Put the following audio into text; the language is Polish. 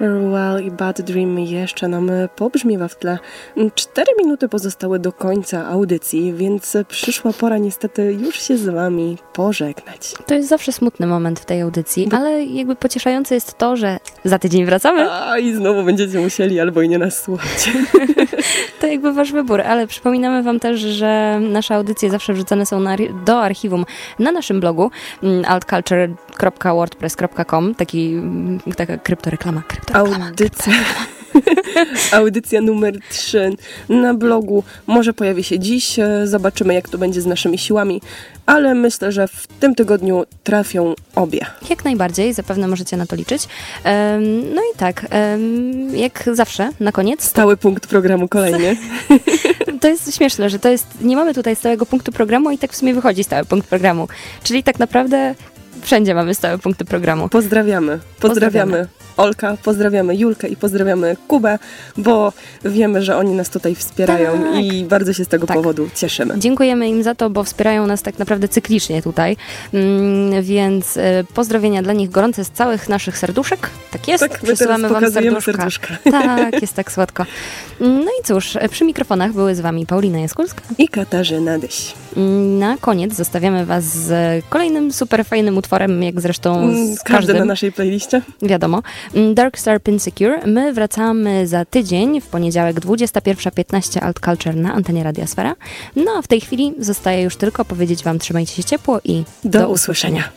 Well i Bad Dream jeszcze nam pobrzmiewa w tle. Cztery minuty pozostały do końca audycji, więc przyszła pora niestety już się z Wami pożegnać. To jest zawsze smutny moment w tej audycji, Bo... ale jakby pocieszające jest to, że za tydzień wracamy. A i znowu będziecie musieli albo i nie nas słuchać. to jakby Wasz wybór, ale przypominamy Wam też, że nasze audycje zawsze wrzucane są na, do archiwum na naszym blogu mm, altculture.wordpress.com, taki, mm, taka kryptoreklama. kryptoreklama Audycja. Audycja numer 3 na blogu może pojawi się dziś. E, zobaczymy, jak to będzie z naszymi siłami, ale myślę, że w tym tygodniu trafią obie. Jak najbardziej, zapewne możecie na to liczyć. No i tak, jak zawsze, na koniec. Stały punkt programu kolejny. To jest śmieszne, że to jest, nie mamy tutaj stałego punktu programu i tak w sumie wychodzi stały punkt programu. Czyli tak naprawdę wszędzie mamy stałe punkty programu. Pozdrawiamy. Pozdrawiamy. Pozdrawiamy. Olka, pozdrawiamy Julkę i pozdrawiamy Kubę, bo wiemy, że oni nas tutaj wspierają tak. i bardzo się z tego tak. powodu cieszymy. Dziękujemy im za to, bo wspierają nas tak naprawdę cyklicznie tutaj, mm, więc e, pozdrowienia dla nich gorące z całych naszych serduszek. Tak jest, tak, przesyłamy wam serduszka. serduszka. Tak, jest tak słodko. No i cóż, przy mikrofonach były z wami Paulina Jaskulska i Katarzyna Dyś. Mm, na koniec zostawiamy was z kolejnym super fajnym utworem, jak zresztą z, z każdym. Każdy na naszej playliście. Wiadomo. Mm, Dark Star Pinsecure. My wracamy za tydzień, w poniedziałek 21.15 Alt Culture na antenie Radiosfera. No a w tej chwili zostaje już tylko powiedzieć Wam trzymajcie się ciepło i do, do usłyszenia.